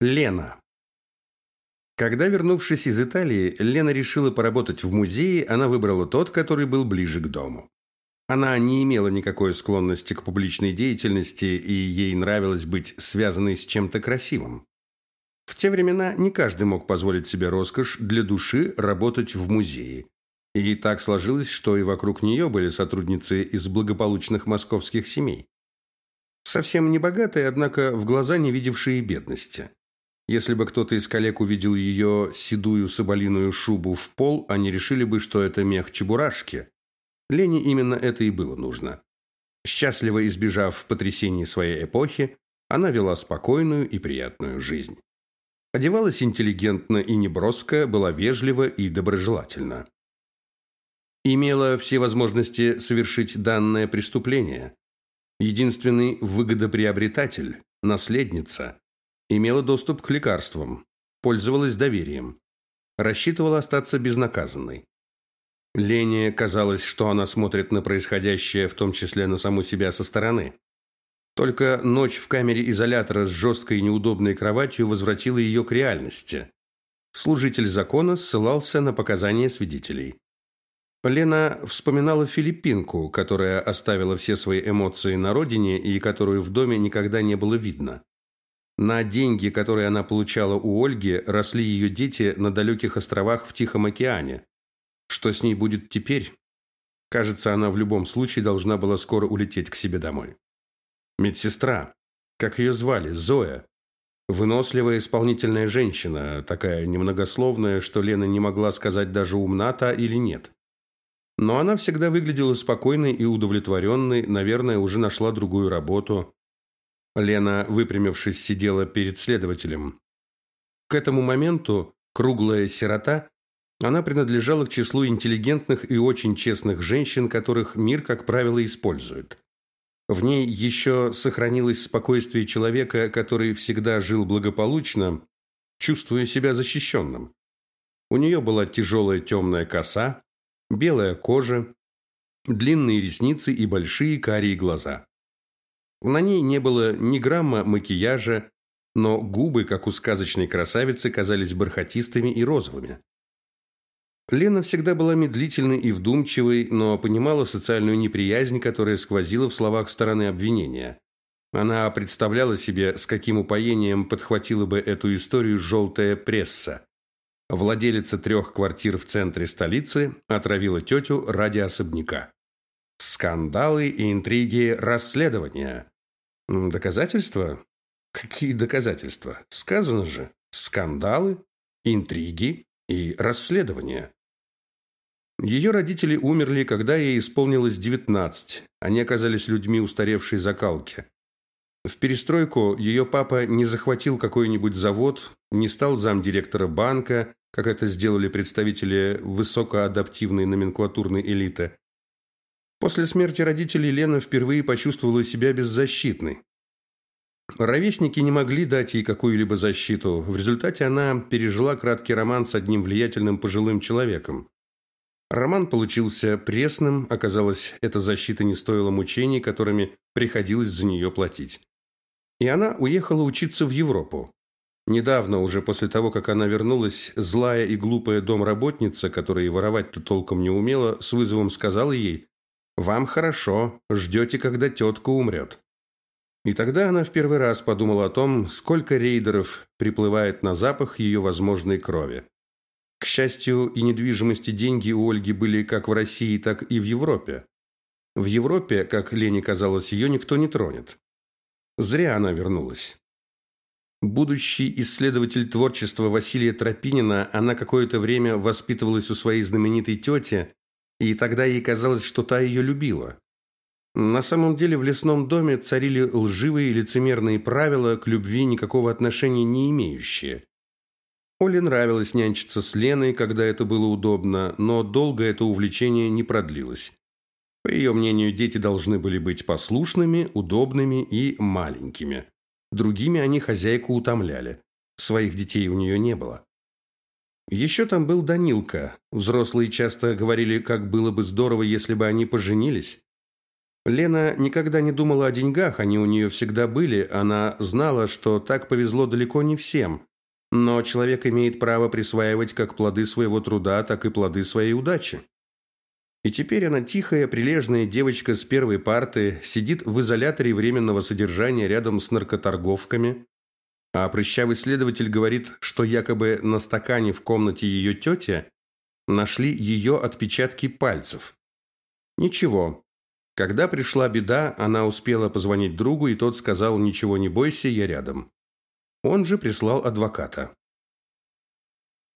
Лена. Когда, вернувшись из Италии, Лена решила поработать в музее, она выбрала тот, который был ближе к дому. Она не имела никакой склонности к публичной деятельности, и ей нравилось быть связанной с чем-то красивым. В те времена не каждый мог позволить себе роскошь для души работать в музее. И так сложилось, что и вокруг нее были сотрудницы из благополучных московских семей. Совсем не богатые, однако в глаза не видевшие бедности. Если бы кто-то из коллег увидел ее седую соболиную шубу в пол, они решили бы, что это мех чебурашки. Лене именно это и было нужно. Счастливо избежав потрясений своей эпохи, она вела спокойную и приятную жизнь. Одевалась интеллигентно и неброско, была вежлива и доброжелательна. Имела все возможности совершить данное преступление. Единственный выгодоприобретатель, наследница, Имела доступ к лекарствам, пользовалась доверием, рассчитывала остаться безнаказанной. Лене казалось, что она смотрит на происходящее, в том числе на саму себя со стороны. Только ночь в камере изолятора с жесткой и неудобной кроватью возвратила ее к реальности. Служитель закона ссылался на показания свидетелей. Лена вспоминала филиппинку, которая оставила все свои эмоции на родине и которую в доме никогда не было видно. На деньги, которые она получала у Ольги, росли ее дети на далеких островах в Тихом океане. Что с ней будет теперь? Кажется, она в любом случае должна была скоро улететь к себе домой. Медсестра. Как ее звали? Зоя. Выносливая исполнительная женщина, такая немногословная, что Лена не могла сказать даже умна та или нет. Но она всегда выглядела спокойной и удовлетворенной, наверное, уже нашла другую работу. Лена, выпрямившись, сидела перед следователем. К этому моменту круглая сирота, она принадлежала к числу интеллигентных и очень честных женщин, которых мир, как правило, использует. В ней еще сохранилось спокойствие человека, который всегда жил благополучно, чувствуя себя защищенным. У нее была тяжелая темная коса, белая кожа, длинные ресницы и большие карие глаза. На ней не было ни грамма макияжа, но губы, как у сказочной красавицы, казались бархатистыми и розовыми. Лена всегда была медлительной и вдумчивой, но понимала социальную неприязнь, которая сквозила в словах стороны обвинения. Она представляла себе, с каким упоением подхватила бы эту историю желтая пресса. Владелица трех квартир в центре столицы отравила тетю ради особняка. Скандалы и интриги расследования. Доказательства? Какие доказательства? Сказано же. Скандалы, интриги и расследования. Ее родители умерли, когда ей исполнилось 19. Они оказались людьми устаревшей закалки. В перестройку ее папа не захватил какой-нибудь завод, не стал замдиректора банка, как это сделали представители высокоадаптивной номенклатурной элиты. После смерти родителей Лена впервые почувствовала себя беззащитной. Ровесники не могли дать ей какую-либо защиту. В результате она пережила краткий роман с одним влиятельным пожилым человеком. Роман получился пресным, оказалось, эта защита не стоила мучений, которыми приходилось за нее платить. И она уехала учиться в Европу. Недавно, уже после того, как она вернулась, злая и глупая домработница, которая воровать-то толком не умела, с вызовом сказала ей, вам хорошо, ждете, когда тетка умрет. И тогда она в первый раз подумала о том, сколько рейдеров приплывает на запах ее возможной крови. К счастью, и недвижимости деньги у Ольги были как в России, так и в Европе. В Европе, как Лене казалось, ее никто не тронет. Зря она вернулась. Будущий исследователь творчества Василия Тропинина, она какое-то время воспитывалась у своей знаменитой тети, и тогда ей казалось, что та ее любила. На самом деле в лесном доме царили лживые лицемерные правила, к любви никакого отношения не имеющие. Оле нравилось нянчиться с Леной, когда это было удобно, но долго это увлечение не продлилось. По ее мнению, дети должны были быть послушными, удобными и маленькими. Другими они хозяйку утомляли. Своих детей у нее не было. Еще там был Данилка. Взрослые часто говорили, как было бы здорово, если бы они поженились. Лена никогда не думала о деньгах, они у нее всегда были. Она знала, что так повезло далеко не всем. Но человек имеет право присваивать как плоды своего труда, так и плоды своей удачи. И теперь она тихая, прилежная девочка с первой парты, сидит в изоляторе временного содержания рядом с наркоторговками. А прыщавый следователь говорит, что якобы на стакане в комнате ее тети нашли ее отпечатки пальцев. Ничего, когда пришла беда, она успела позвонить другу, и тот сказал «Ничего не бойся, я рядом». Он же прислал адвоката.